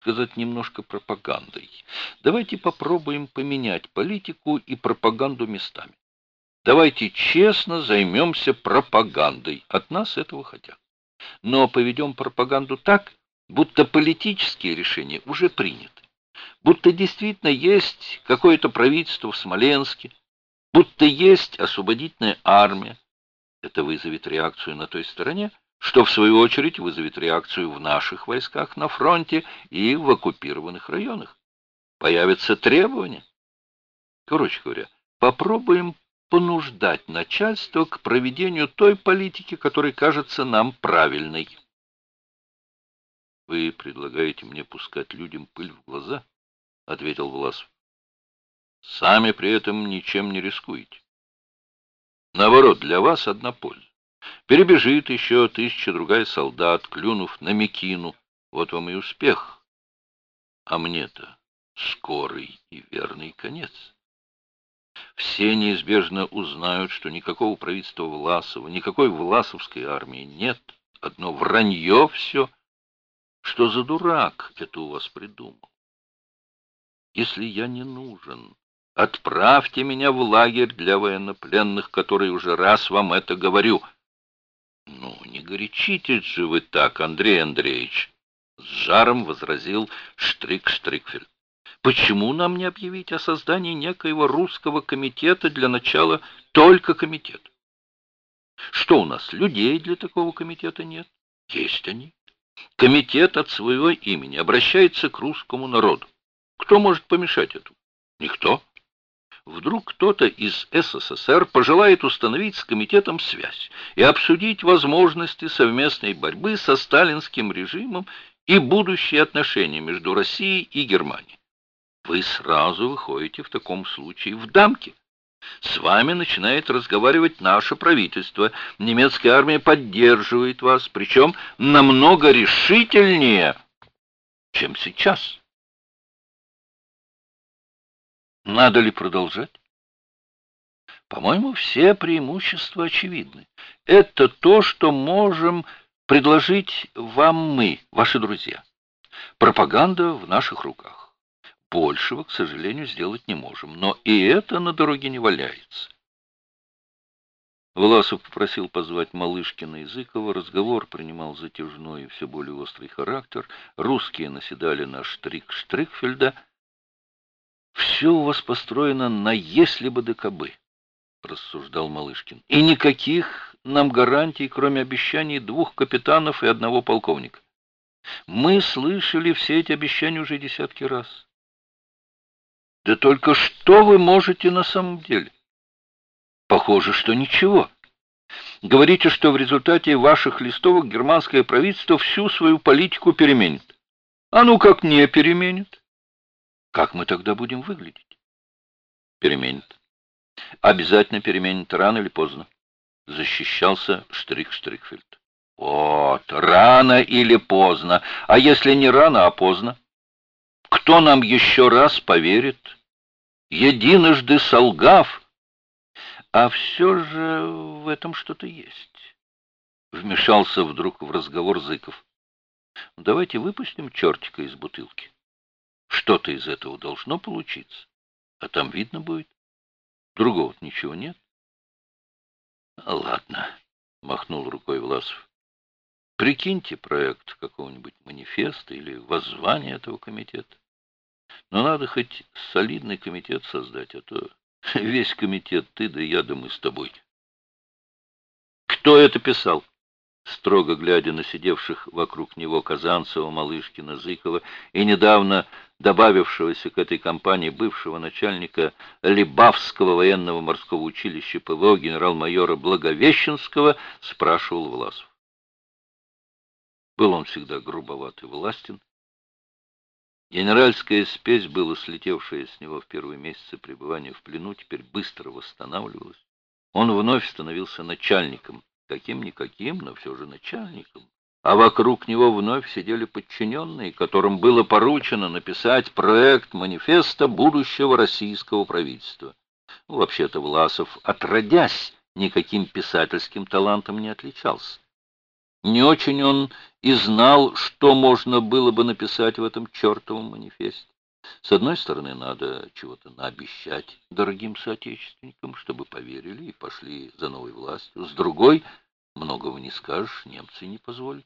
сказать, немножко пропагандой. Давайте попробуем поменять политику и пропаганду местами. Давайте честно займемся пропагандой. От нас этого хотят. Но поведем пропаганду так, будто политические решения уже приняты. Будто действительно есть какое-то правительство в Смоленске, будто есть освободительная армия. Это вызовет реакцию на той стороне, что в свою очередь вызовет реакцию в наших войсках на фронте и в оккупированных районах. Появятся требования. Короче говоря, попробуем понуждать начальство к проведению той политики, которая кажется нам правильной. Вы предлагаете мне пускать людям пыль в глаза? — ответил Власов. Сами при этом ничем не рискуете. Наоборот, для вас одна польза. Перебежит еще тысяча другая солдат, клюнув на Микину. Вот вам и успех. А мне-то скорый и верный конец. Все неизбежно узнают, что никакого правительства Власова, никакой власовской армии нет. Одно вранье все. Что за дурак это у вас придумал? Если я не нужен, отправьте меня в лагерь для военнопленных, который уже раз вам это говорю — «Ну, не горячитесь же вы так, Андрей Андреевич!» С жаром возразил Штрик Штрикфельд. «Почему нам не объявить о создании некоего русского комитета для начала только комитет? Что у нас, людей для такого комитета нет? Есть они. Комитет от своего имени обращается к русскому народу. Кто может помешать этому? Никто. Вдруг кто-то из СССР пожелает установить с комитетом связь и обсудить возможности совместной борьбы со сталинским режимом и будущие отношения между Россией и Германией. Вы сразу выходите в таком случае в дамки. С вами начинает разговаривать наше правительство. Немецкая армия поддерживает вас, причем намного решительнее, чем сейчас. Надо ли продолжать? По-моему, все преимущества очевидны. Это то, что можем предложить вам мы, ваши друзья. Пропаганда в наших руках. Большего, к сожалению, сделать не можем, но и это на дороге не валяется. Власов попросил позвать Малышкина и Языкова. Разговор принимал затяжной и все более острый характер. Русские наседали на штрик Штрикфельда — все у вас построено на «если бы да кабы», — рассуждал Малышкин. И никаких нам гарантий, кроме обещаний двух капитанов и одного полковника. Мы слышали все эти обещания уже десятки раз. Да только что вы можете на самом деле? Похоже, что ничего. Говорите, что в результате ваших листовок германское правительство всю свою политику переменит. А ну как не переменит? Как мы тогда будем выглядеть? Переменит. Обязательно переменит рано или поздно. Защищался Штрих Штрикфельд. Вот, рано или поздно. А если не рано, а поздно? Кто нам еще раз поверит? Единожды солгав. А все же в этом что-то есть. Вмешался вдруг в разговор Зыков. Давайте выпустим чертика из бутылки. Что-то из этого должно получиться. А там видно будет. другого ничего нет. Ладно, махнул рукой Власов. Прикиньте проект какого-нибудь манифеста или воззвания этого комитета. Но надо хоть солидный комитет создать, а то весь комитет ты да я да мы с тобой. Кто это писал? Строго глядя на сидевших вокруг него Казанцева, Малышкина, Зыкова и недавно добавившегося к этой компании бывшего начальника Либавского военного морского училища ПВО генерал-майора Благовещенского, спрашивал Власов. Был он всегда грубоват и властен. Генеральская спесь, была слетевшая с него в первые месяцы пребывания в плену, теперь быстро восстанавливалась. Он вновь становился начальником каким-никаким, но все же начальником. А вокруг него вновь сидели подчиненные, которым было поручено написать проект манифеста будущего российского правительства. Вообще-то Власов, отродясь, никаким писательским талантом не отличался. Не очень он и знал, что можно было бы написать в этом чертовом манифесте. С одной стороны, надо чего-то наобещать дорогим соотечественникам, чтобы поверили и пошли за новой властью. С другой, многого не скажешь, немцы не позволят.